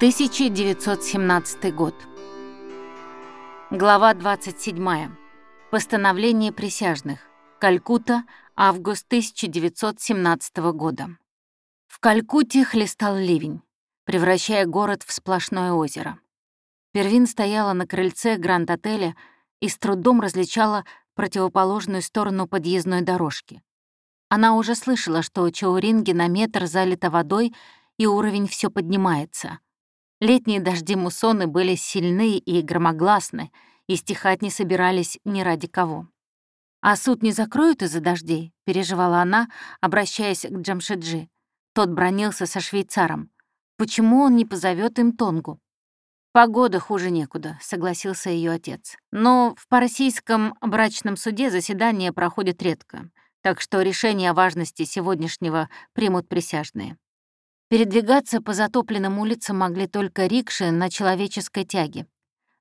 1917 год. Глава 27. Постановление присяжных. Калькутта, август 1917 года. В Калькутте хлестал ливень, превращая город в сплошное озеро. Первин стояла на крыльце Гранд-отеля и с трудом различала противоположную сторону подъездной дорожки. Она уже слышала, что Чауринги на метр залито водой, и уровень все поднимается — Летние дожди муссоны были сильны и громогласны, и стихать не собирались ни ради кого. «А суд не закроют из-за дождей?» — переживала она, обращаясь к Джамшиджи. Тот бронился со швейцаром. «Почему он не позовет им Тонгу?» «Погода хуже некуда», — согласился ее отец. «Но в парасийском брачном суде заседания проходят редко, так что решение о важности сегодняшнего примут присяжные. Передвигаться по затопленным улицам могли только рикши на человеческой тяге.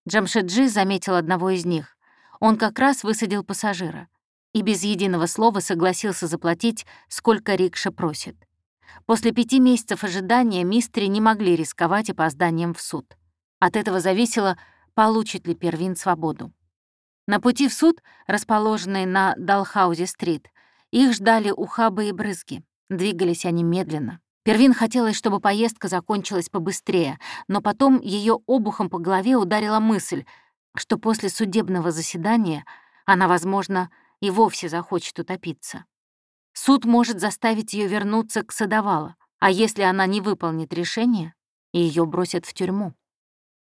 Джамшеджи заметил одного из них. Он как раз высадил пассажира и без единого слова согласился заплатить, сколько рикша просит. После пяти месяцев ожидания мистери не могли рисковать опозданием в суд. От этого зависело, получит ли Первин свободу. На пути в суд, расположенный на Далхаузе-стрит, их ждали ухабы и брызги. Двигались они медленно. Первин хотелось, чтобы поездка закончилась побыстрее, но потом ее обухом по голове ударила мысль, что после судебного заседания она, возможно, и вовсе захочет утопиться. Суд может заставить ее вернуться к Садовала, а если она не выполнит решение, ее бросят в тюрьму.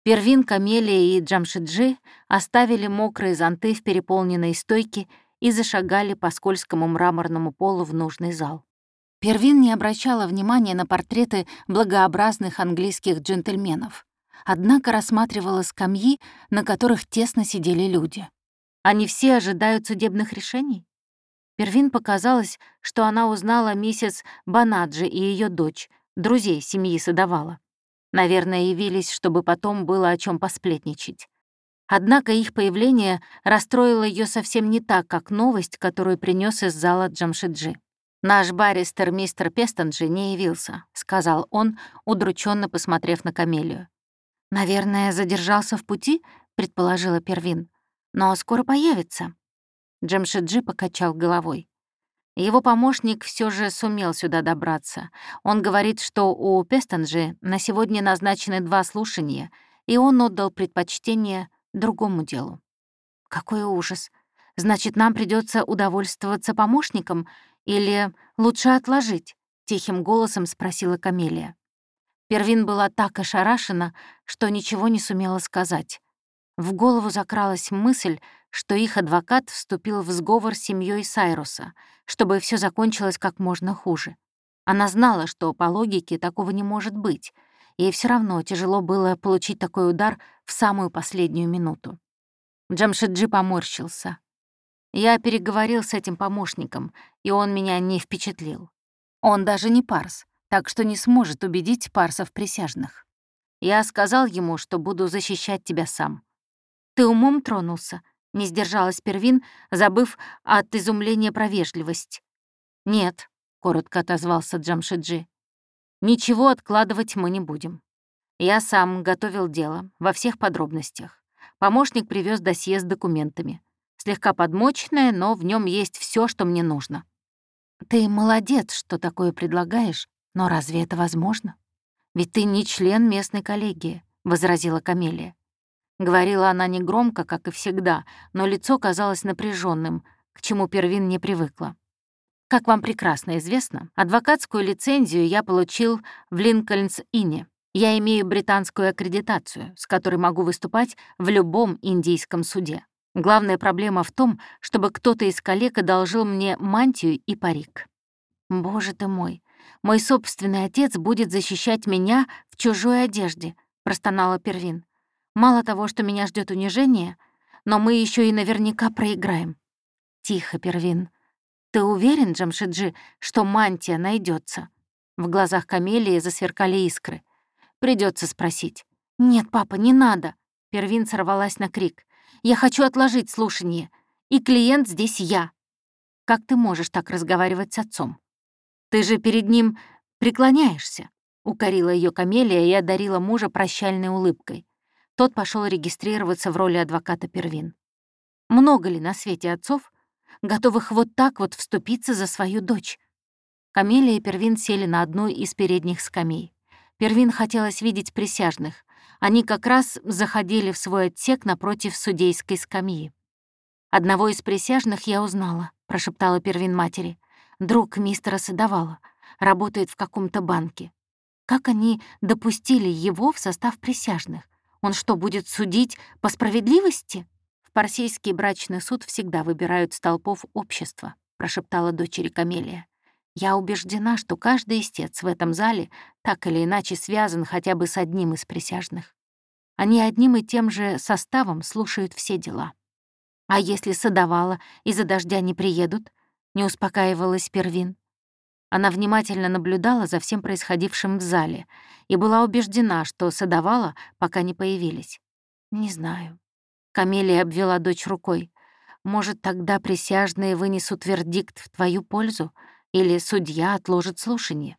Первин, Камелия и Джамшиджи оставили мокрые зонты в переполненной стойке и зашагали по скользкому мраморному полу в нужный зал. Первин не обращала внимания на портреты благообразных английских джентльменов, однако рассматривала скамьи, на которых тесно сидели люди. Они все ожидают судебных решений? Первин показалось, что она узнала миссис Банаджи и ее дочь, друзей семьи Садовала. Наверное, явились, чтобы потом было о чем посплетничать. Однако их появление расстроило ее совсем не так, как новость, которую принес из зала Джамшиджи. «Наш баристер мистер Пестонджи не явился», — сказал он, удрученно посмотрев на Камелию. «Наверное, задержался в пути?» — предположила Первин. «Но скоро появится». Джемшиджи покачал головой. Его помощник все же сумел сюда добраться. Он говорит, что у Пестонджи на сегодня назначены два слушания, и он отдал предпочтение другому делу. Какой ужас! Значит, нам придется удовольствоваться помощником или лучше отложить?» — тихим голосом спросила Камелия. Первин была так ошарашена, что ничего не сумела сказать. В голову закралась мысль, что их адвокат вступил в сговор с семьей Сайруса, чтобы все закончилось как можно хуже. Она знала, что по логике такого не может быть, и все равно тяжело было получить такой удар в самую последнюю минуту. Джамшиджи поморщился. Я переговорил с этим помощником, и он меня не впечатлил. Он даже не парс, так что не сможет убедить парсов присяжных. Я сказал ему, что буду защищать тебя сам. Ты умом тронулся, не сдержалась Первин, забыв от изумления про вежливость. «Нет», — коротко отозвался Джамшиджи. «Ничего откладывать мы не будем. Я сам готовил дело во всех подробностях. Помощник привез досье с документами слегка подмоченное, но в нем есть все, что мне нужно. Ты молодец, что такое предлагаешь, но разве это возможно? Ведь ты не член местной коллегии, возразила Камелия. Говорила она негромко, как и всегда, но лицо казалось напряженным, к чему Первин не привыкла. Как вам прекрасно известно, адвокатскую лицензию я получил в Линкольнс-Инне. Я имею британскую аккредитацию, с которой могу выступать в любом индийском суде. Главная проблема в том, чтобы кто-то из коллег одолжил мне мантию и парик. Боже ты мой, мой собственный отец будет защищать меня в чужой одежде, простонала Первин. Мало того, что меня ждет унижение, но мы еще и наверняка проиграем. Тихо, Первин. Ты уверен, Джамшиджи, что мантия найдется? В глазах Камелии засверкали искры. Придется спросить. «Нет, папа, не надо!» Первин сорвалась на крик. Я хочу отложить слушание, и клиент здесь я. Как ты можешь так разговаривать с отцом? Ты же перед ним преклоняешься. укорила ее Камелия и одарила мужа прощальной улыбкой. Тот пошел регистрироваться в роли адвоката Первин. Много ли на свете отцов, готовых вот так вот вступиться за свою дочь? Камелия и Первин сели на одну из передних скамей. Первин хотелось видеть присяжных. Они как раз заходили в свой отсек напротив судейской скамьи. «Одного из присяжных я узнала», — прошептала Первин матери. «Друг мистера Садовала. Работает в каком-то банке. Как они допустили его в состав присяжных? Он что, будет судить по справедливости?» «В Парсийский брачный суд всегда выбирают столпов общества», — прошептала дочери Камелия. Я убеждена, что каждый истец в этом зале так или иначе связан хотя бы с одним из присяжных. Они одним и тем же составом слушают все дела. А если садовала из-за дождя не приедут, не успокаивалась Первин. Она внимательно наблюдала за всем происходившим в зале и была убеждена, что садовала пока не появились. «Не знаю». Камелия обвела дочь рукой. «Может, тогда присяжные вынесут вердикт в твою пользу?» или судья отложит слушание.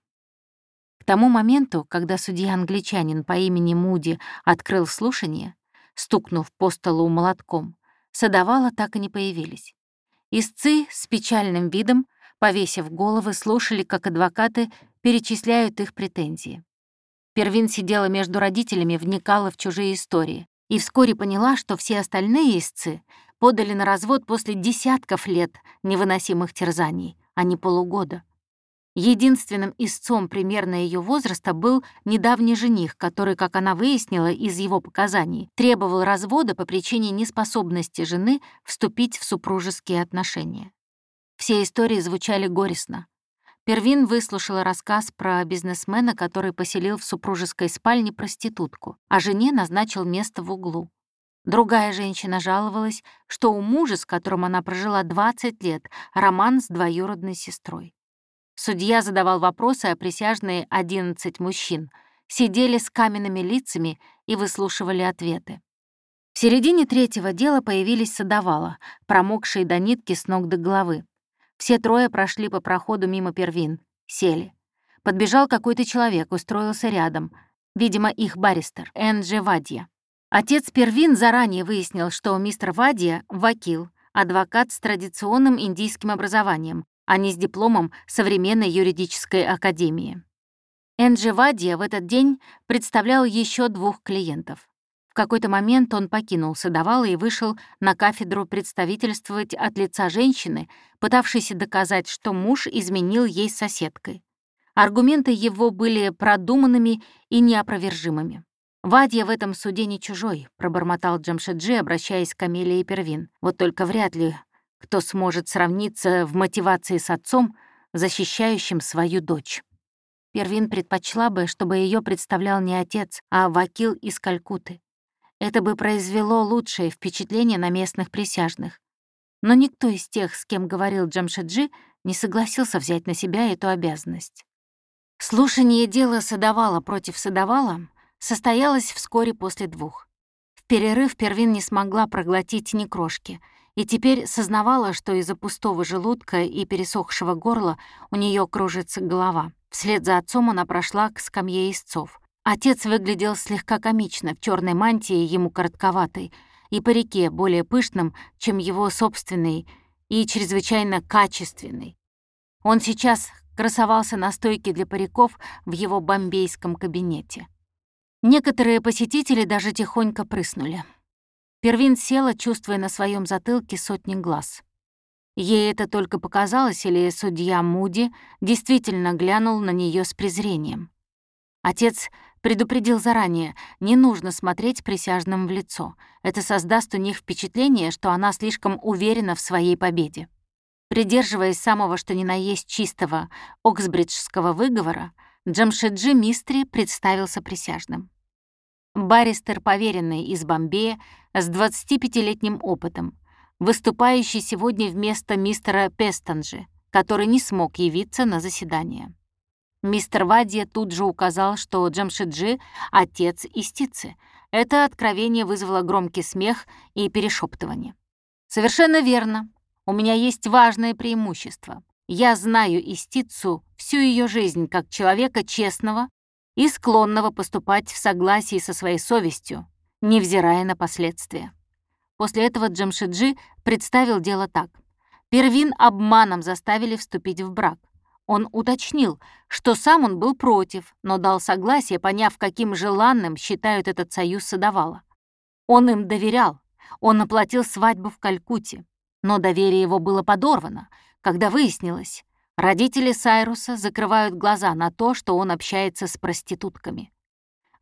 К тому моменту, когда судья-англичанин по имени Муди открыл слушание, стукнув по столу молотком, садовала так и не появились. Истцы с печальным видом, повесив головы, слушали, как адвокаты перечисляют их претензии. Первин сидела между родителями, вникала в чужие истории и вскоре поняла, что все остальные истцы подали на развод после десятков лет невыносимых терзаний, а не полугода. Единственным истцом примерно ее возраста был недавний жених, который, как она выяснила из его показаний, требовал развода по причине неспособности жены вступить в супружеские отношения. Все истории звучали горестно. Первин выслушала рассказ про бизнесмена, который поселил в супружеской спальне проститутку, а жене назначил место в углу. Другая женщина жаловалась, что у мужа, с которым она прожила 20 лет, роман с двоюродной сестрой. Судья задавал вопросы, а присяжные 11 мужчин сидели с каменными лицами и выслушивали ответы. В середине третьего дела появились садовала, промокшие до нитки с ног до головы. Все трое прошли по проходу мимо первин, сели. Подбежал какой-то человек, устроился рядом. Видимо, их баристер, Энджи Вадья. Отец Первин заранее выяснил, что мистер Вадия — вакил, адвокат с традиционным индийским образованием, а не с дипломом современной юридической академии. Энджи Вадия в этот день представлял еще двух клиентов. В какой-то момент он покинул Садовала и вышел на кафедру представительствовать от лица женщины, пытавшейся доказать, что муж изменил ей соседкой. Аргументы его были продуманными и неопровержимыми. «Вадья в этом суде не чужой», — пробормотал Джамшеджи, обращаясь к Камеле и Первин. «Вот только вряд ли кто сможет сравниться в мотивации с отцом, защищающим свою дочь». Первин предпочла бы, чтобы ее представлял не отец, а вакил из Калькуты. Это бы произвело лучшее впечатление на местных присяжных. Но никто из тех, с кем говорил Джамшеджи, не согласился взять на себя эту обязанность. Слушание дела Садовала против Садовала состоялась вскоре после двух. В перерыв Первин не смогла проглотить ни крошки и теперь сознавала, что из-за пустого желудка и пересохшего горла у нее кружится голова. Вслед за отцом она прошла к скамье истцов. Отец выглядел слегка комично в черной мантии, ему коротковатой, и парике более пышным, чем его собственный, и чрезвычайно качественный. Он сейчас красовался на стойке для париков в его бомбейском кабинете. Некоторые посетители даже тихонько прыснули. Первин села, чувствуя на своем затылке сотни глаз. Ей это только показалось, или судья Муди действительно глянул на нее с презрением. Отец предупредил заранее, не нужно смотреть присяжным в лицо. Это создаст у них впечатление, что она слишком уверена в своей победе. Придерживаясь самого что ни на есть чистого оксбриджского выговора, Джамшеджи Мистри представился присяжным. Баристер, поверенный из Бомбея, с 25-летним опытом, выступающий сегодня вместо мистера Пестанджи, который не смог явиться на заседание. Мистер Вадия тут же указал, что Джамшиджи — отец истицы. Это откровение вызвало громкий смех и перешептывание. «Совершенно верно. У меня есть важное преимущество. Я знаю истицу всю ее жизнь как человека честного, и склонного поступать в согласии со своей совестью, невзирая на последствия. После этого Джамшиджи представил дело так. Первин обманом заставили вступить в брак. Он уточнил, что сам он был против, но дал согласие, поняв, каким желанным считают этот союз садовала. Он им доверял, он оплатил свадьбу в Калькутте, но доверие его было подорвано, когда выяснилось, родители Сайруса закрывают глаза на то, что он общается с проститутками.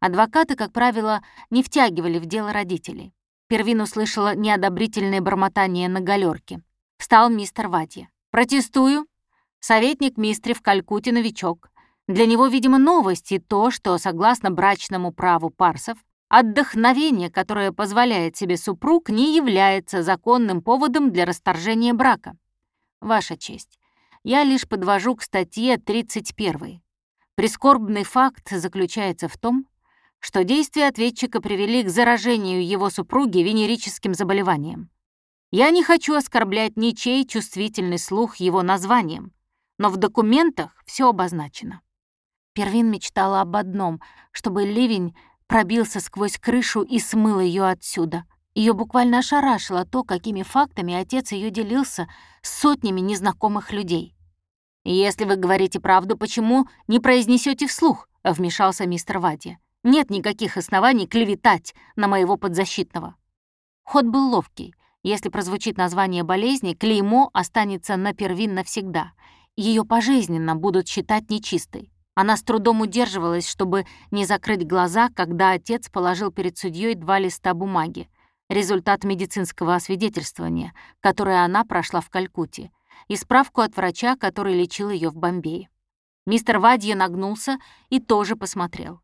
Адвокаты, как правило, не втягивали в дело родителей. Первин услышала неодобрительное бормотание на галерке. Встал мистер Ватья. «Протестую. Советник мистри в Калькутте новичок. Для него, видимо, новость и то, что, согласно брачному праву парсов, отдохновение, которое позволяет себе супруг, не является законным поводом для расторжения брака. Ваша честь, я лишь подвожу к статье 31. Прискорбный факт заключается в том, что действия ответчика привели к заражению его супруги венерическим заболеванием. Я не хочу оскорблять ничей чувствительный слух его названием, но в документах все обозначено. Первин мечтала об одном, чтобы ливень пробился сквозь крышу и смыл ее отсюда. Ее буквально ошарашило то, какими фактами отец ее делился с сотнями незнакомых людей. «Если вы говорите правду, почему не произнесете вслух?» — вмешался мистер Вади. Нет никаких оснований клеветать на моего подзащитного. Ход был ловкий. Если прозвучит название болезни, клеймо останется на первин навсегда. Ее пожизненно будут считать нечистой. Она с трудом удерживалась, чтобы не закрыть глаза, когда отец положил перед судьей два листа бумаги. Результат медицинского освидетельствования, которое она прошла в Калькутте, и справку от врача, который лечил ее в Бомбее. Мистер Вадье нагнулся и тоже посмотрел.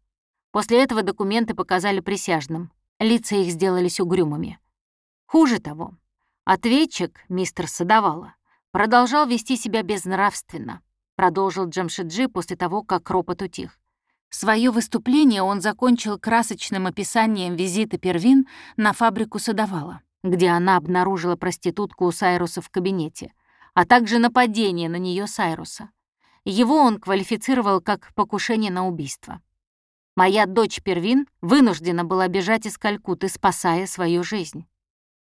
После этого документы показали присяжным. Лица их сделались угрюмыми. Хуже того, ответчик, мистер Садовала, продолжал вести себя безнравственно, продолжил Джамшиджи после того, как ропот утих. Своё выступление он закончил красочным описанием визита Первин на фабрику Садовала, где она обнаружила проститутку у Сайруса в кабинете, а также нападение на нее Сайруса. Его он квалифицировал как покушение на убийство. Моя дочь Первин вынуждена была бежать из Калькуты, спасая свою жизнь.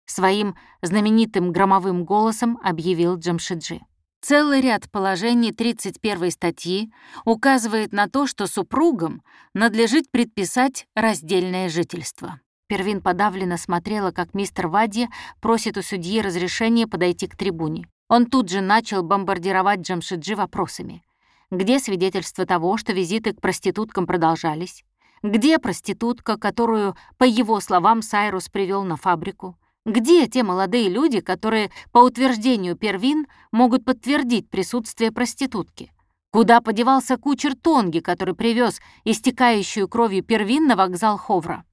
Своим знаменитым громовым голосом объявил Джамшиджи. Целый ряд положений 31 статьи указывает на то, что супругам надлежит предписать раздельное жительство. Первин подавленно смотрела, как мистер Вадья просит у судьи разрешения подойти к трибуне. Он тут же начал бомбардировать Джамшиджи вопросами. Где свидетельство того, что визиты к проституткам продолжались? Где проститутка, которую, по его словам, Сайрус привел на фабрику? Где те молодые люди, которые, по утверждению Первин, могут подтвердить присутствие проститутки? Куда подевался кучер Тонги, который привез истекающую кровью Первин на вокзал Ховра?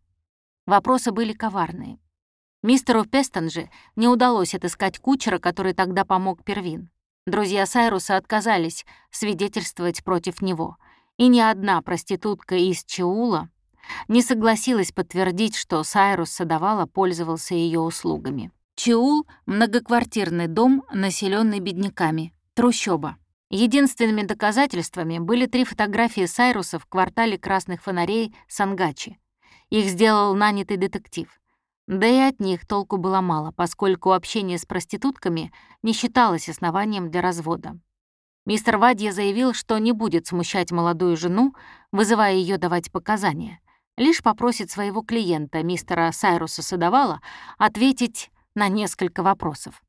Вопросы были коварные. Мистеру Пестон же не удалось отыскать кучера, который тогда помог Первин. Друзья Сайруса отказались свидетельствовать против него, и ни одна проститутка из Чеула не согласилась подтвердить, что Сайрус Садовала пользовался ее услугами. Чеул — многоквартирный дом, населенный бедняками, трущоба. Единственными доказательствами были три фотографии Сайруса в квартале красных фонарей Сангачи. Их сделал нанятый детектив. Да и от них толку было мало, поскольку общение с проститутками не считалось основанием для развода. Мистер Вадья заявил, что не будет смущать молодую жену, вызывая ее давать показания, лишь попросит своего клиента, мистера Сайруса Садовала, ответить на несколько вопросов.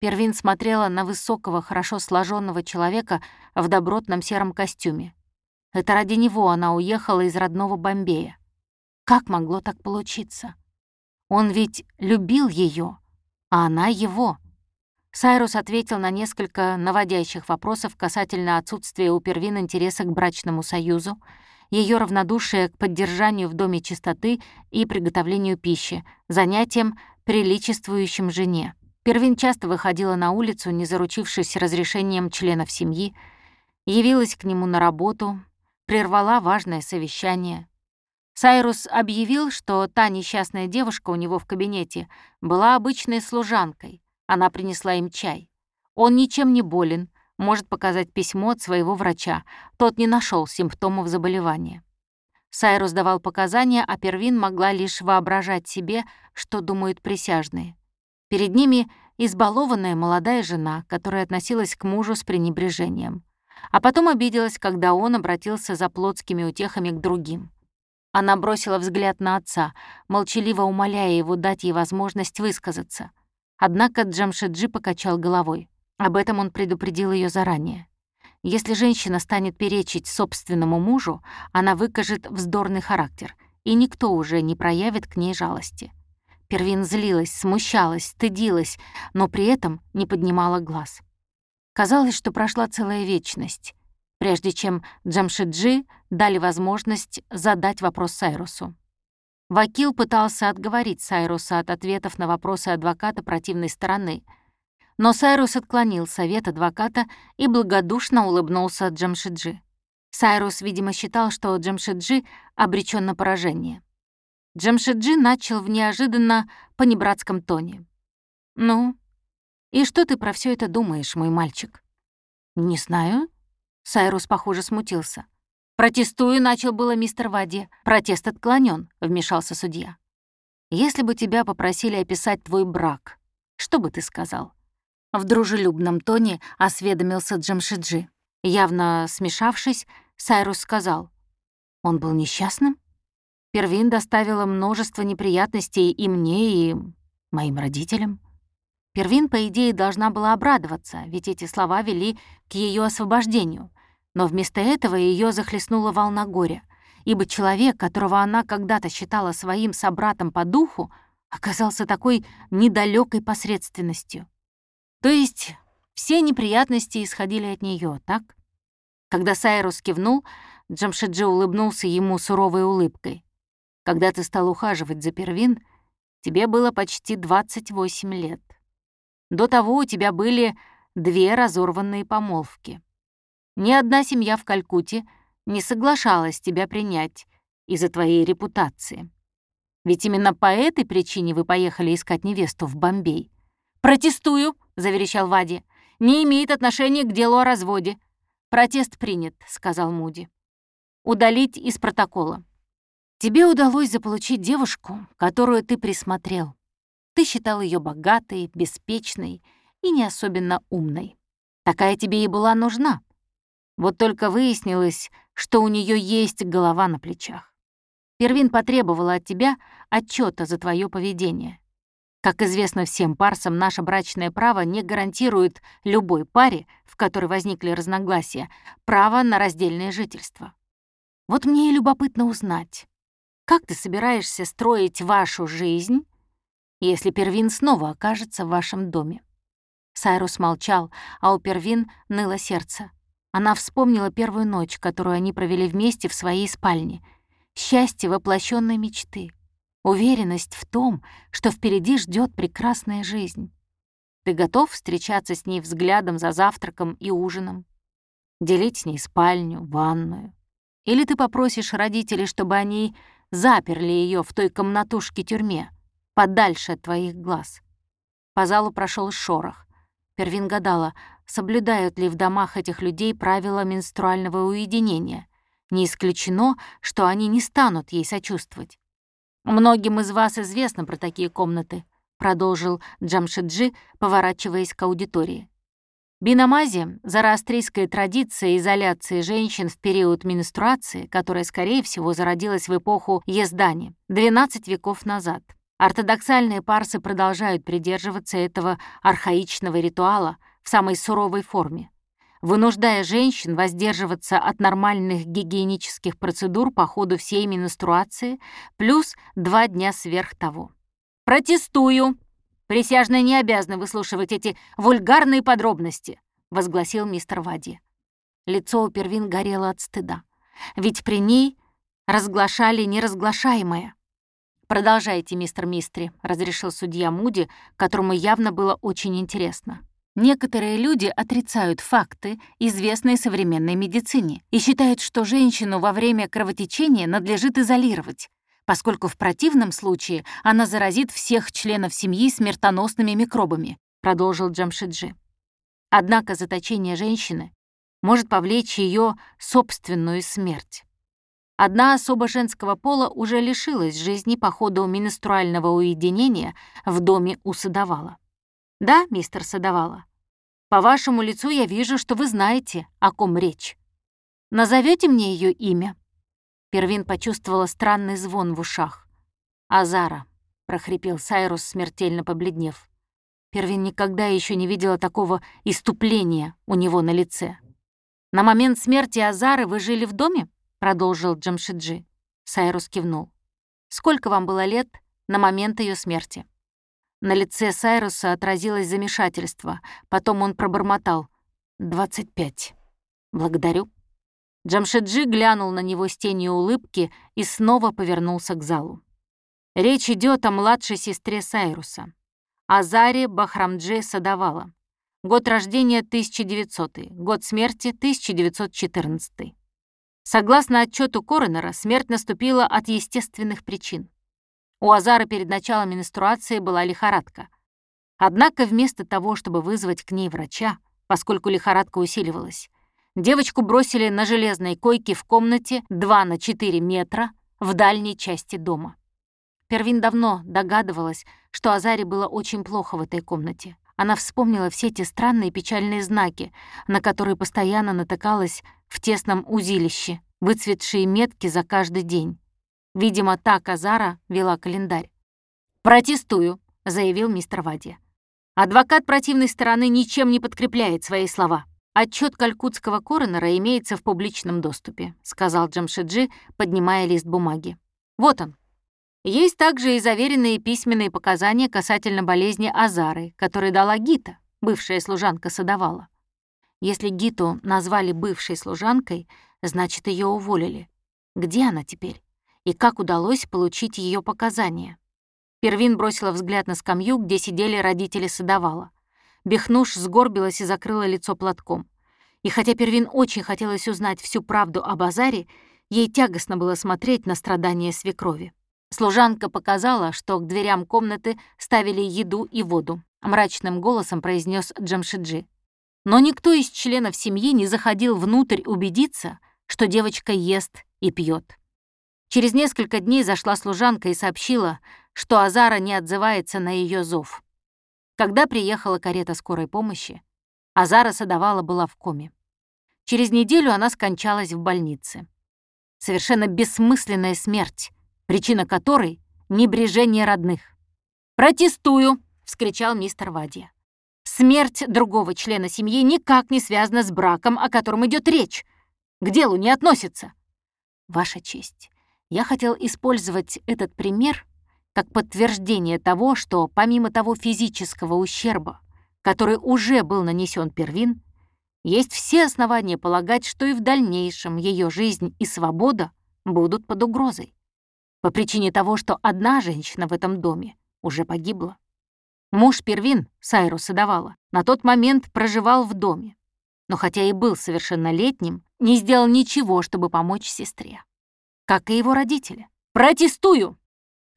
Первин смотрела на высокого, хорошо сложенного человека в добротном сером костюме. Это ради него она уехала из родного Бомбея. Как могло так получиться? Он ведь любил ее, а она его. Сайрус ответил на несколько наводящих вопросов касательно отсутствия у Первин интереса к брачному союзу, ее равнодушие к поддержанию в доме чистоты и приготовлению пищи, занятием, приличествующим жене. Первин часто выходила на улицу, не заручившись разрешением членов семьи, явилась к нему на работу, прервала важное совещание, Сайрус объявил, что та несчастная девушка у него в кабинете была обычной служанкой. Она принесла им чай. Он ничем не болен, может показать письмо от своего врача. Тот не нашел симптомов заболевания. Сайрус давал показания, а Первин могла лишь воображать себе, что думают присяжные. Перед ними избалованная молодая жена, которая относилась к мужу с пренебрежением. А потом обиделась, когда он обратился за плотскими утехами к другим. Она бросила взгляд на отца, молчаливо умоляя его дать ей возможность высказаться. Однако Джамшеджи покачал головой. Об этом он предупредил ее заранее. Если женщина станет перечить собственному мужу, она выкажет вздорный характер, и никто уже не проявит к ней жалости. Первин злилась, смущалась, стыдилась, но при этом не поднимала глаз. Казалось, что прошла целая вечность, прежде чем Джамшиджи дали возможность задать вопрос Сайрусу. Вакил пытался отговорить Сайруса от ответов на вопросы адвоката противной стороны, но Сайрус отклонил совет адвоката и благодушно улыбнулся Джамшиджи. Сайрус, видимо, считал, что Джамшиджи обречен на поражение. Джамшиджи начал в неожиданно панибратском тоне. «Ну, и что ты про все это думаешь, мой мальчик?» «Не знаю». Сайрус, похоже, смутился. «Протестую», — начал было мистер Вади. «Протест отклонен, вмешался судья. «Если бы тебя попросили описать твой брак, что бы ты сказал?» В дружелюбном тоне осведомился Джамшиджи. Явно смешавшись, Сайрус сказал. «Он был несчастным?» Первин доставила множество неприятностей и мне, и моим родителям. Первин, по идее, должна была обрадоваться, ведь эти слова вели к ее освобождению. Но вместо этого ее захлестнула волна горя, ибо человек, которого она когда-то считала своим собратом по духу, оказался такой недалекой посредственностью. То есть все неприятности исходили от нее, так? Когда Сайрус кивнул, Джамшиджи улыбнулся ему суровой улыбкой. Когда ты стал ухаживать за Первин, тебе было почти 28 лет. До того у тебя были две разорванные помолвки. Ни одна семья в Калькутте не соглашалась тебя принять из-за твоей репутации. Ведь именно по этой причине вы поехали искать невесту в Бомбей. «Протестую!» — заверещал Вади. «Не имеет отношения к делу о разводе». «Протест принят», — сказал Муди. «Удалить из протокола». Тебе удалось заполучить девушку, которую ты присмотрел. Ты считал ее богатой, беспечной и не особенно умной. Такая тебе и была нужна. Вот только выяснилось, что у нее есть голова на плечах. Первин потребовала от тебя отчета за твое поведение. Как известно всем парсам, наше брачное право не гарантирует любой паре, в которой возникли разногласия, право на раздельное жительство. Вот мне и любопытно узнать, как ты собираешься строить вашу жизнь, если Первин снова окажется в вашем доме?» Сайрус молчал, а у Первин ныло сердце. Она вспомнила первую ночь, которую они провели вместе в своей спальне. Счастье воплощенной мечты. Уверенность в том, что впереди ждет прекрасная жизнь. Ты готов встречаться с ней взглядом за завтраком и ужином? Делить с ней спальню, ванную? Или ты попросишь родителей, чтобы они заперли ее в той комнатушке-тюрьме, подальше от твоих глаз. По залу прошел шорох. Первин гадала, соблюдают ли в домах этих людей правила менструального уединения. Не исключено, что они не станут ей сочувствовать. «Многим из вас известно про такие комнаты», — продолжил Джамшиджи, поворачиваясь к аудитории. Биномази — зороастрийская традиция изоляции женщин в период менструации, которая, скорее всего, зародилась в эпоху Ездани, 12 веков назад. Ортодоксальные парсы продолжают придерживаться этого архаичного ритуала в самой суровой форме, вынуждая женщин воздерживаться от нормальных гигиенических процедур по ходу всей менструации плюс два дня сверх того. «Протестую!» Присяжные не обязаны выслушивать эти вульгарные подробности», — возгласил мистер Вади. Лицо у Первин горело от стыда. Ведь при ней разглашали неразглашаемое. «Продолжайте, мистер Мистри», — разрешил судья Муди, которому явно было очень интересно. Некоторые люди отрицают факты, известные современной медицине, и считают, что женщину во время кровотечения надлежит изолировать, поскольку в противном случае она заразит всех членов семьи смертоносными микробами, продолжил Джамшиджи. Однако заточение женщины может повлечь ее собственную смерть. Одна особа женского пола уже лишилась жизни по ходу менструального уединения в доме у Садовала. «Да, мистер Садовала, по вашему лицу я вижу, что вы знаете, о ком речь. Назовете мне ее имя?» Первин почувствовала странный звон в ушах. «Азара», — прохрипел Сайрус, смертельно побледнев. Первин никогда еще не видела такого иступления у него на лице. «На момент смерти Азары вы жили в доме?» — продолжил Джамшиджи. Сайрус кивнул. «Сколько вам было лет на момент ее смерти?» На лице Сайруса отразилось замешательство. Потом он пробормотал. «Двадцать пять. Благодарю». Джамшиджи глянул на него с тенью улыбки и снова повернулся к залу. Речь идет о младшей сестре Сайруса, Азаре Бахрамдже Садавала. Год рождения 1900, год смерти 1914. Согласно отчету коронера, смерть наступила от естественных причин. У Азары перед началом менструации была лихорадка. Однако вместо того, чтобы вызвать к ней врача, поскольку лихорадка усиливалась, девочку бросили на железной койке в комнате 2 на 4 метра в дальней части дома. Первин давно догадывалась, что Азаре было очень плохо в этой комнате. Она вспомнила все те странные печальные знаки, на которые постоянно натыкалась в тесном узилище, выцветшие метки за каждый день. Видимо, так Азара вела календарь. «Протестую», — заявил мистер Вади. «Адвокат противной стороны ничем не подкрепляет свои слова». «Отчет калькутского коронера имеется в публичном доступе», — сказал Джамшиджи, поднимая лист бумаги. «Вот он». Есть также и заверенные письменные показания касательно болезни Азары, которые дала Гита, бывшая служанка Садовала. Если Гиту назвали бывшей служанкой, значит, ее уволили. Где она теперь? И как удалось получить ее показания. Первин бросила взгляд на скамью, где сидели родители Садовала. Бехнуш сгорбилась и закрыла лицо платком. И хотя Первин очень хотелось узнать всю правду об Азаре, ей тягостно было смотреть на страдания свекрови. Служанка показала, что к дверям комнаты ставили еду и воду. Мрачным голосом произнес Джамшиджи. Но никто из членов семьи не заходил внутрь убедиться, что девочка ест и пьет. Через несколько дней зашла служанка и сообщила, что Азара не отзывается на ее зов. Когда приехала карета скорой помощи, Азара Садовала была в коме. Через неделю она скончалась в больнице. Совершенно бессмысленная смерть, причина которой — небрежение родных. «Протестую!» — вскричал мистер Вадия. «Смерть другого члена семьи никак не связана с браком, о котором идет речь. К делу не относится». «Ваша честь, я хотел использовать этот пример как подтверждение того, что помимо того физического ущерба, который уже был нанесен Первин, есть все основания полагать, что и в дальнейшем ее жизнь и свобода будут под угрозой. По причине того, что одна женщина в этом доме уже погибла. Муж Первин, Сайруса давала, на тот момент проживал в доме, но хотя и был совершеннолетним, не сделал ничего, чтобы помочь сестре как и его родители. «Протестую!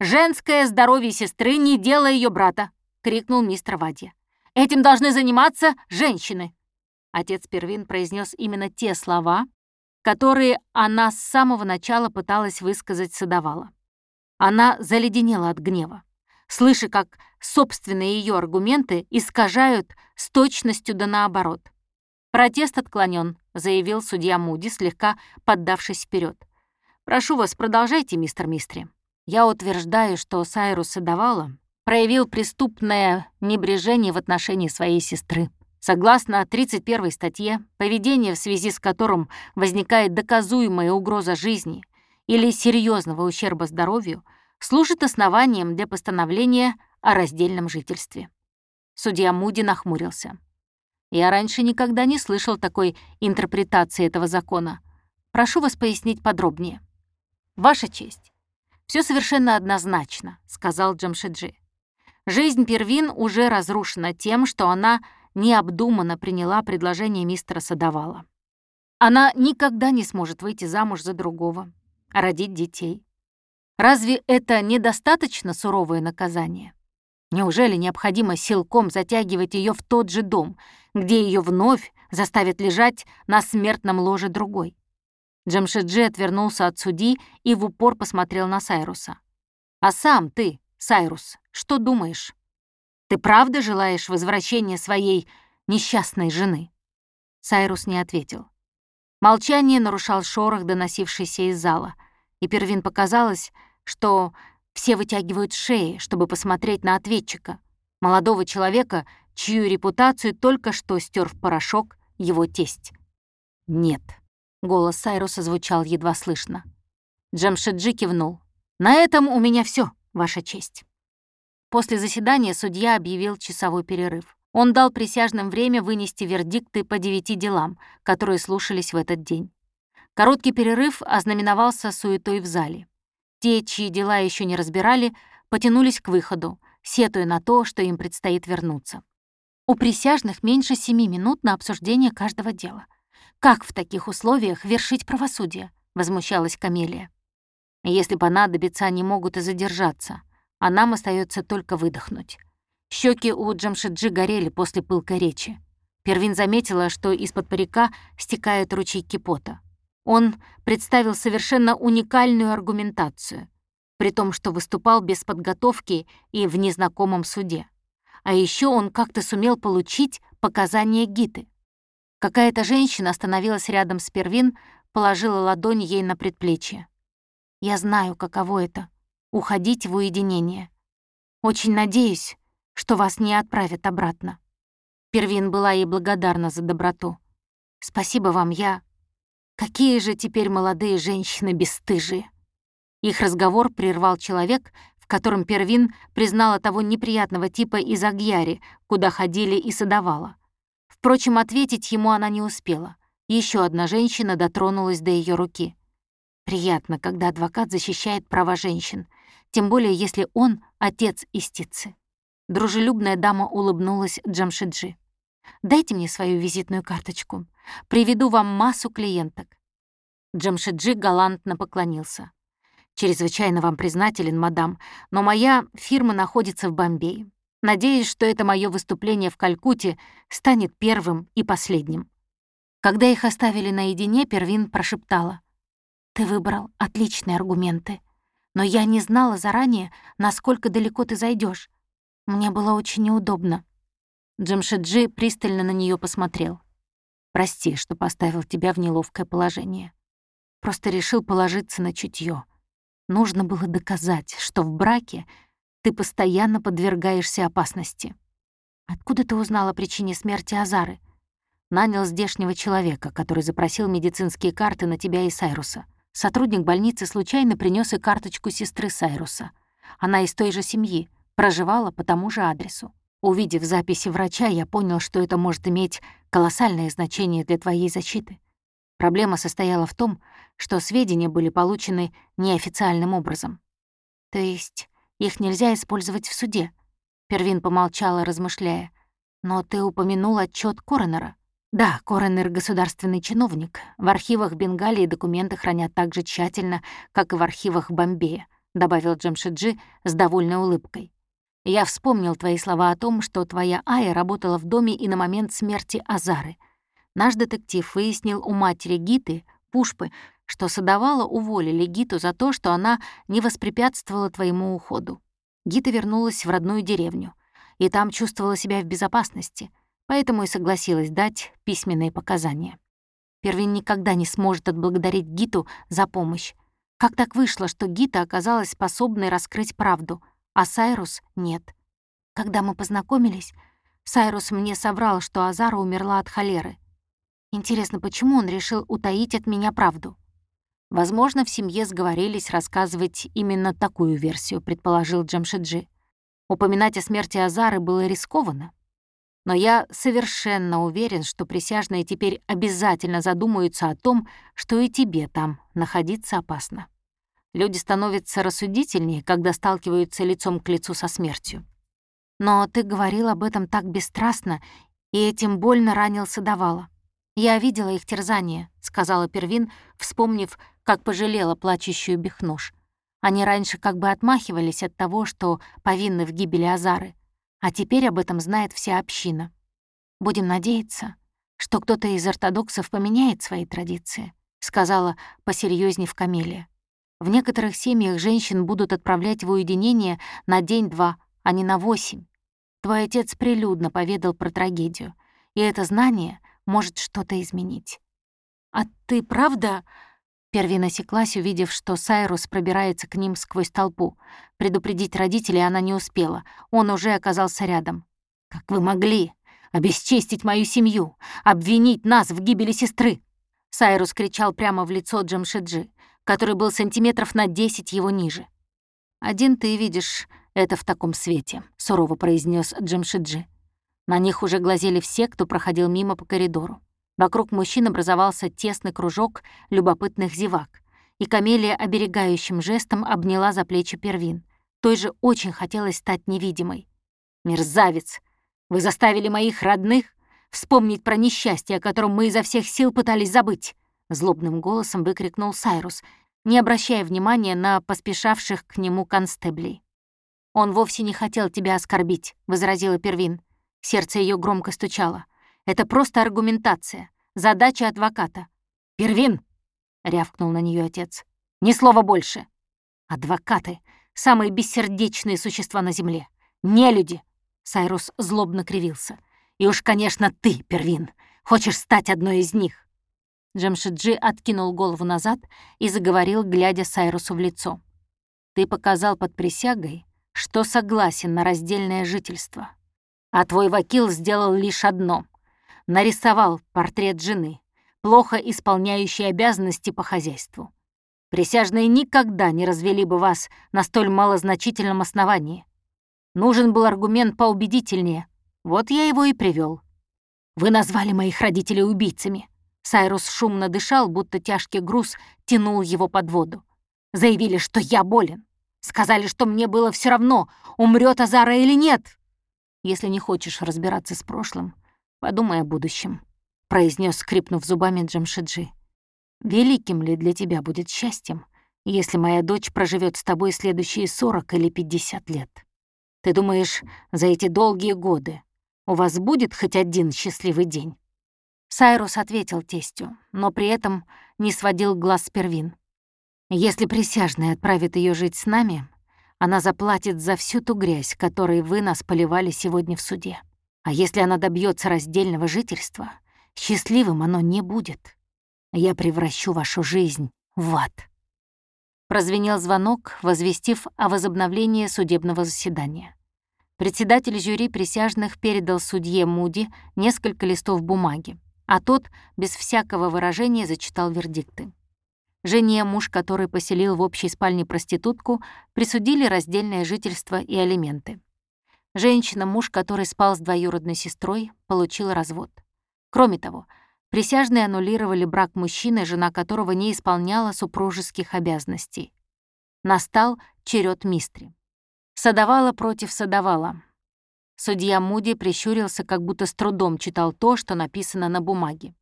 Женское здоровье сестры не дело ее брата!» — крикнул мистер Вадья. «Этим должны заниматься женщины!» Отец Первин произнес именно те слова, которые она с самого начала пыталась высказать Садовала. Она заледенела от гнева, слыша, как собственные ее аргументы искажают с точностью да наоборот. «Протест отклонен, заявил судья Муди, слегка поддавшись вперед. Прошу вас, продолжайте, мистер Мистри. Я утверждаю, что Сайрус Садовала проявил преступное небрежение в отношении своей сестры. Согласно 31 статье, поведение, в связи с которым возникает доказуемая угроза жизни или серьезного ущерба здоровью, служит основанием для постановления о раздельном жительстве. Судья Муди нахмурился. Я раньше никогда не слышал такой интерпретации этого закона. Прошу вас пояснить подробнее. «Ваша честь, все совершенно однозначно», — сказал Джамшиджи. Жизнь Первин уже разрушена тем, что она необдуманно приняла предложение мистера Садовала. Она никогда не сможет выйти замуж за другого, родить детей. Разве это недостаточно суровое наказание? Неужели необходимо силком затягивать ее в тот же дом, где ее вновь заставят лежать на смертном ложе другой? Джамшеджи отвернулся от судьи и в упор посмотрел на Сайруса. «А сам ты, Сайрус, что думаешь? Ты правда желаешь возвращения своей несчастной жены?» Сайрус не ответил. Молчание нарушал шорох, доносившийся из зала, и Первин показалось, что все вытягивают шеи, чтобы посмотреть на ответчика, молодого человека, чью репутацию только что стер в порошок его тесть. «Нет», — голос Сайруса звучал едва слышно. Джамшеджи кивнул. «На этом у меня все, Ваша честь». После заседания судья объявил часовой перерыв. Он дал присяжным время вынести вердикты по девяти делам, которые слушались в этот день. Короткий перерыв ознаменовался суетой в зале. Те, чьи дела еще не разбирали, потянулись к выходу, сетуя на то, что им предстоит вернуться. У присяжных меньше семи минут на обсуждение каждого дела. Как в таких условиях вершить правосудие? Возмущалась Камелия. Если понадобится, они могут и задержаться, а нам остается только выдохнуть. Щеки у Джамшиджи горели после пылкой речи. Первин заметила, что из-под парика стекают ручейки пота. Он представил совершенно уникальную аргументацию, при том, что выступал без подготовки и в незнакомом суде. А еще он как-то сумел получить показания Гиты. Какая-то женщина остановилась рядом с Первин, положила ладонь ей на предплечье. «Я знаю, каково это — уходить в уединение. Очень надеюсь, что вас не отправят обратно». Первин была ей благодарна за доброту. «Спасибо вам, я...» «Какие же теперь молодые женщины бесстыжие!» Их разговор прервал человек, в котором Первин признала того неприятного типа из Агьяри, куда ходили и садовала. Впрочем, ответить ему она не успела. Еще одна женщина дотронулась до ее руки. Приятно, когда адвокат защищает права женщин, тем более если он — отец истицы. Дружелюбная дама улыбнулась Джамшиджи. «Дайте мне свою визитную карточку. Приведу вам массу клиенток». Джамшиджи галантно поклонился. «Чрезвычайно вам признателен, мадам, но моя фирма находится в Бомбее. Надеюсь, что это мое выступление в Калькутте станет первым и последним». Когда их оставили наедине, Первин прошептала. «Ты выбрал отличные аргументы, но я не знала заранее, насколько далеко ты зайдешь. Мне было очень неудобно. Джамшеджи пристально на нее посмотрел. «Прости, что поставил тебя в неловкое положение. Просто решил положиться на чутье. Нужно было доказать, что в браке ты постоянно подвергаешься опасности. Откуда ты узнала о причине смерти Азары? Нанял здешнего человека, который запросил медицинские карты на тебя и Сайруса. Сотрудник больницы случайно принес и карточку сестры Сайруса. Она из той же семьи, проживала по тому же адресу. Увидев записи врача, я понял, что это может иметь колоссальное значение для твоей защиты. Проблема состояла в том, что сведения были получены неофициальным образом. То есть их нельзя использовать в суде. Первин помолчала, размышляя. Но ты упомянул отчет коронера. Да, коронер — государственный чиновник. В архивах Бенгалии документы хранят так же тщательно, как и в архивах Бомбея, добавил Джамшиджи с довольной улыбкой. Я вспомнил твои слова о том, что твоя Ая работала в доме и на момент смерти Азары. Наш детектив выяснил у матери Гиты, Пушпы, что Садовала уволили Гиту за то, что она не воспрепятствовала твоему уходу. Гита вернулась в родную деревню, и там чувствовала себя в безопасности, поэтому и согласилась дать письменные показания. Первин никогда не сможет отблагодарить Гиту за помощь. Как так вышло, что Гита оказалась способной раскрыть правду — а Сайрус — нет. Когда мы познакомились, Сайрус мне соврал, что Азара умерла от холеры. Интересно, почему он решил утаить от меня правду? Возможно, в семье сговорились рассказывать именно такую версию, предположил Джамшиджи. Упоминать о смерти Азары было рискованно. Но я совершенно уверен, что присяжные теперь обязательно задумаются о том, что и тебе там находиться опасно. Люди становятся рассудительнее, когда сталкиваются лицом к лицу со смертью. Но ты говорил об этом так бесстрастно, и этим больно ранил Садовала. Я видела их терзание, сказала Первин, вспомнив, как пожалела плачущую Бехнуш. Они раньше как бы отмахивались от того, что повинны в гибели Азары, а теперь об этом знает вся община. Будем надеяться, что кто-то из ортодоксов поменяет свои традиции. — сказала посерьезнее в Камелия. «В некоторых семьях женщин будут отправлять в уединение на день-два, а не на восемь. Твой отец прилюдно поведал про трагедию, и это знание может что-то изменить». «А ты правда...» Первин осеклась, увидев, что Сайрус пробирается к ним сквозь толпу. Предупредить родителей она не успела, он уже оказался рядом. «Как вы могли обесчестить мою семью, обвинить нас в гибели сестры?» Сайрус кричал прямо в лицо Джамшиджи, который был сантиметров на десять его ниже. «Один ты видишь это в таком свете», — сурово произнес Джамшиджи. На них уже глазели все, кто проходил мимо по коридору. Вокруг мужчин образовался тесный кружок любопытных зевак, и Камелия оберегающим жестом обняла за плечи Первин. Той же очень хотелось стать невидимой. «Мерзавец! Вы заставили моих родных вспомнить про несчастье, о котором мы изо всех сил пытались забыть!» Злобным голосом выкрикнул Сайрус, не обращая внимания на поспешавших к нему констеблей. «Он вовсе не хотел тебя оскорбить», — возразила Первин. Сердце ее громко стучало. Это просто аргументация, задача адвоката. «Первин!» — рявкнул на нее отец. «Ни слова больше!» «Адвокаты — самые бессердечные существа на Земле. Не люди!» Сайрус злобно кривился. «И уж, конечно, ты, Первин, хочешь стать одной из них!» Джамшиджи откинул голову назад и заговорил, глядя Сайрусу в лицо. «Ты показал под присягой, что согласен на раздельное жительство. А твой вакил сделал лишь одно нарисовал портрет жены, плохо исполняющей обязанности по хозяйству. Присяжные никогда не развели бы вас на столь малозначительном основании. Нужен был аргумент поубедительнее. Вот я его и привел. Вы назвали моих родителей убийцами. Сайрус шумно дышал, будто тяжкий груз тянул его под воду. Заявили, что я болен. Сказали, что мне было все равно, умрет Азара или нет. Если не хочешь разбираться с прошлым, Подумай о будущем», — произнес, скрипнув зубами Джамшиджи. «Великим ли для тебя будет счастьем, если моя дочь проживет с тобой следующие сорок или пятьдесят лет? Ты думаешь, за эти долгие годы у вас будет хоть один счастливый день?» Сайрус ответил тестю, но при этом не сводил глаз с первин. «Если присяжный отправит ее жить с нами, она заплатит за всю ту грязь, которой вы нас поливали сегодня в суде. А если она добьется раздельного жительства, счастливым оно не будет. Я превращу вашу жизнь в ад. Прозвенел звонок, возвестив о возобновлении судебного заседания. Председатель жюри присяжных передал судье Муди несколько листов бумаги, а тот без всякого выражения зачитал вердикты. Жене, муж который поселил в общей спальне проститутку, присудили раздельное жительство и алименты. Женщина, муж который спал с двоюродной сестрой, получил развод. Кроме того, присяжные аннулировали брак мужчины, жена которого не исполняла супружеских обязанностей. Настал черед Мистри. Садовала против садовала. Судья Муди прищурился, как будто с трудом читал то, что написано на бумаге.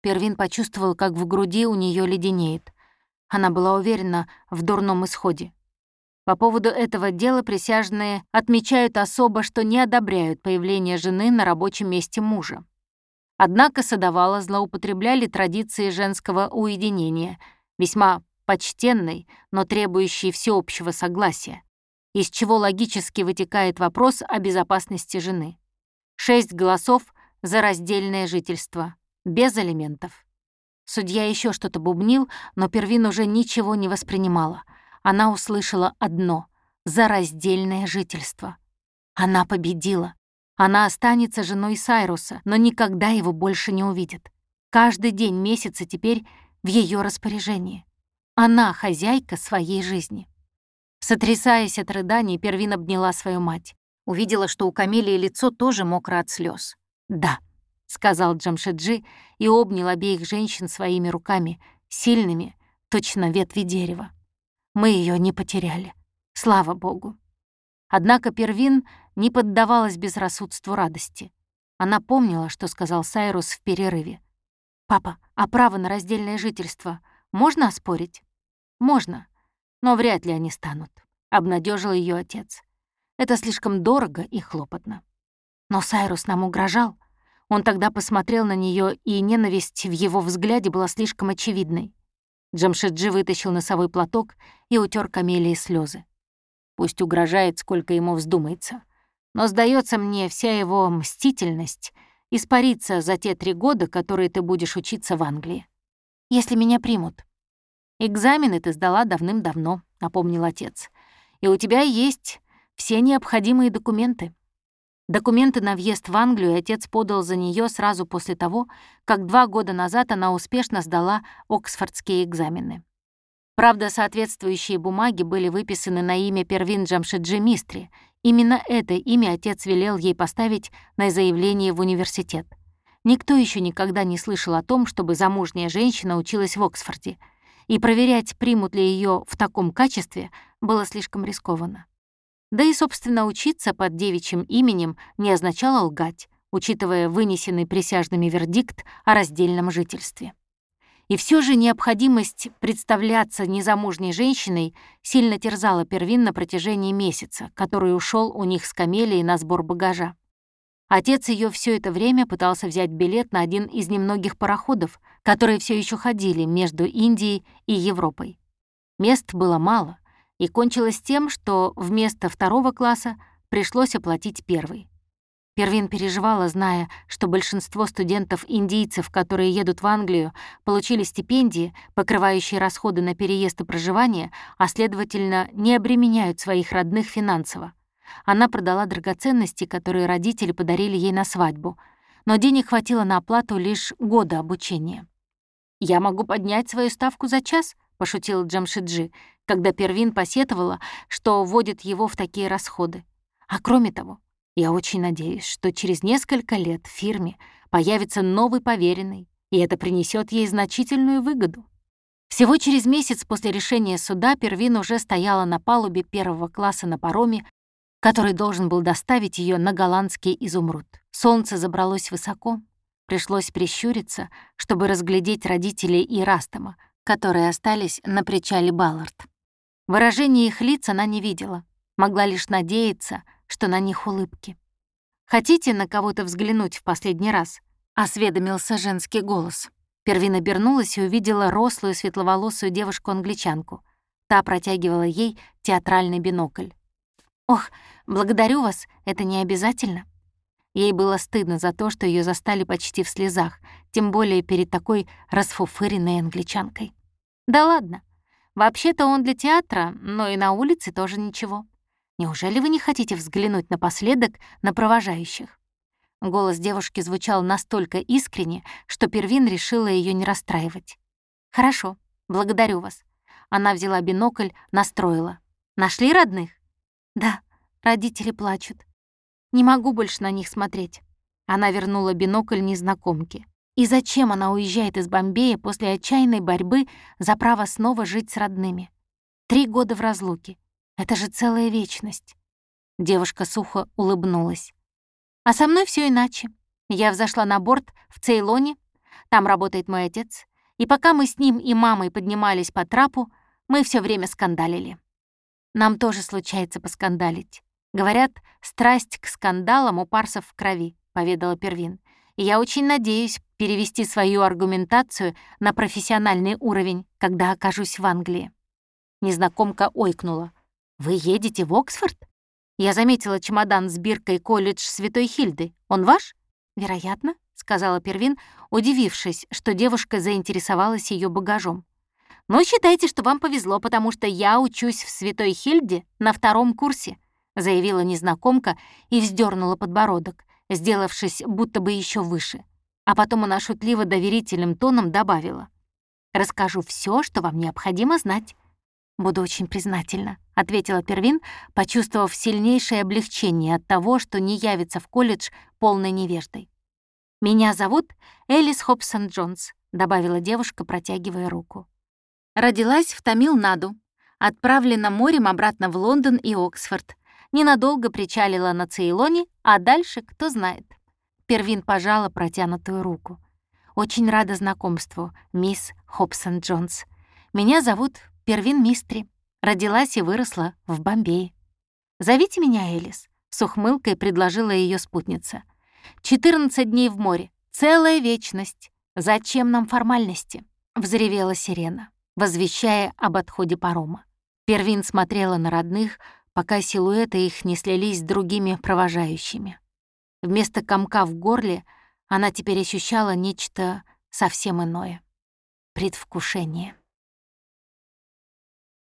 Первин почувствовал, как в груди у нее леденеет. Она была уверена в дурном исходе. По поводу этого дела присяжные отмечают особо, что не одобряют появление жены на рабочем месте мужа. Однако садовала злоупотребляли традиции женского уединения, весьма почтенной, но требующей всеобщего согласия, из чего логически вытекает вопрос о безопасности жены. Шесть голосов за раздельное жительство, без алиментов. Судья еще что-то бубнил, но Первин уже ничего не воспринимала — она услышала одно — за раздельное жительство. Она победила. Она останется женой Сайруса, но никогда его больше не увидит. Каждый день месяца теперь в ее распоряжении. Она хозяйка своей жизни. Сотрясаясь от рыданий, Первин обняла свою мать. Увидела, что у Камелии лицо тоже мокро от слез. «Да», — сказал Джамшеджи и обнял обеих женщин своими руками, сильными, точно ветви дерева. Мы ее не потеряли. Слава богу. Однако Первин не поддавалась безрассудству радости. Она помнила, что сказал Сайрус в перерыве. «Папа, а право на раздельное жительство можно оспорить?» «Можно, но вряд ли они станут», — обнадежил ее отец. «Это слишком дорого и хлопотно». «Но Сайрус нам угрожал. Он тогда посмотрел на нее, и ненависть в его взгляде была слишком очевидной. Джамшеджи вытащил носовой платок и утер Камелии слезы. Пусть угрожает, сколько ему вздумается. Но, сдается мне, вся его мстительность испарится за те три года, которые ты будешь учиться в Англии. Если меня примут. Экзамены ты сдала давным-давно, напомнил отец. И у тебя есть все необходимые документы. Документы на въезд в Англию отец подал за нее сразу после того, как два года назад она успешно сдала оксфордские экзамены. Правда, соответствующие бумаги были выписаны на имя Первин Джамшеджи Мистри. Именно это имя отец велел ей поставить на заявление в университет. Никто еще никогда не слышал о том, чтобы замужняя женщина училась в Оксфорде, и проверять, примут ли ее в таком качестве, было слишком рискованно. Да и, собственно, учиться под девичьим именем не означало лгать, учитывая вынесенный присяжными вердикт о раздельном жительстве. И все же необходимость представляться незамужней женщиной сильно терзала Первин на протяжении месяца, который ушел у них с Камелией на сбор багажа. Отец ее все это время пытался взять билет на один из немногих пароходов, которые все еще ходили между Индией и Европой. Мест было мало, и кончилось тем, что вместо второго класса пришлось оплатить первый. Первин переживала, зная, что большинство студентов-индийцев, которые едут в Англию, получили стипендии, покрывающие расходы на переезд и проживание, а, следовательно, не обременяют своих родных финансово. Она продала драгоценности, которые родители подарили ей на свадьбу, но денег хватило на оплату лишь года обучения. «Я могу поднять свою ставку за час», — пошутил Джамшиджи, когда Первин посетовала, что вводит его в такие расходы. А кроме того, я очень надеюсь, что через несколько лет в фирме появится новый поверенный, и это принесет ей значительную выгоду. Всего через месяц после решения суда Первин уже стояла на палубе первого класса на пароме, который должен был доставить ее на голландский изумруд. Солнце забралось высоко, пришлось прищуриться, чтобы разглядеть родителей и Растома, которые остались на причале Баллард. Выражение их лиц она не видела, могла лишь надеяться, что на них улыбки. «Хотите на кого-то взглянуть в последний раз?» — осведомился женский голос. Первина обернулась и увидела рослую светловолосую девушку-англичанку. Та протягивала ей театральный бинокль. «Ох, благодарю вас, это не обязательно». Ей было стыдно за то, что ее застали почти в слезах, тем более перед такой расфуфыренной англичанкой. «Да ладно, Вообще-то он для театра, но и на улице тоже ничего. Неужели вы не хотите взглянуть напоследок на провожающих?» Голос девушки звучал настолько искренне, что Первин решила ее не расстраивать. «Хорошо, благодарю вас». Она взяла бинокль, настроила. «Нашли родных?» «Да, родители плачут. Не могу больше на них смотреть». Она вернула бинокль незнакомке. И зачем она уезжает из Бомбея после отчаянной борьбы за право снова жить с родными? Три года в разлуке. Это же целая вечность. Девушка сухо улыбнулась. А со мной все иначе. Я взошла на борт в Цейлоне, там работает мой отец, и пока мы с ним и мамой поднимались по трапу, мы все время скандалили. Нам тоже случается поскандалить. Говорят, страсть к скандалам у парсов в крови, поведала Первин. Я очень надеюсь перевести свою аргументацию на профессиональный уровень, когда окажусь в Англии. Незнакомка ойкнула. «Вы едете в Оксфорд?» Я заметила чемодан с биркой «Колледж Святой Хильды». Он ваш?» «Вероятно», — сказала Первин, удивившись, что девушка заинтересовалась ее багажом. «Ну, считайте, что вам повезло, потому что я учусь в Святой Хильде на втором курсе», — заявила незнакомка и вздернула подбородок сделавшись будто бы еще выше. А потом она шутливо-доверительным тоном добавила. «Расскажу все, что вам необходимо знать». «Буду очень признательна», — ответила Первин, почувствовав сильнейшее облегчение от того, что не явится в колледж полной невеждой. «Меня зовут Элис Хобсон Джонс», — добавила девушка, протягивая руку. Родилась в Тамил-Наду, отправлена морем обратно в Лондон и Оксфорд, ненадолго причалила на Цейлоне, а дальше кто знает. Первин пожала протянутую руку. «Очень рада знакомству, мисс Хобсон Джонс. Меня зовут Первин Мистри. Родилась и выросла в Бомбее. Зовите меня Элис», — с ухмылкой предложила ее спутница. 14 дней в море. Целая вечность. Зачем нам формальности?» — взревела сирена, возвещая об отходе парома. Первин смотрела на родных, пока силуэты их не слились с другими провожающими. Вместо комка в горле она теперь ощущала нечто совсем иное — предвкушение.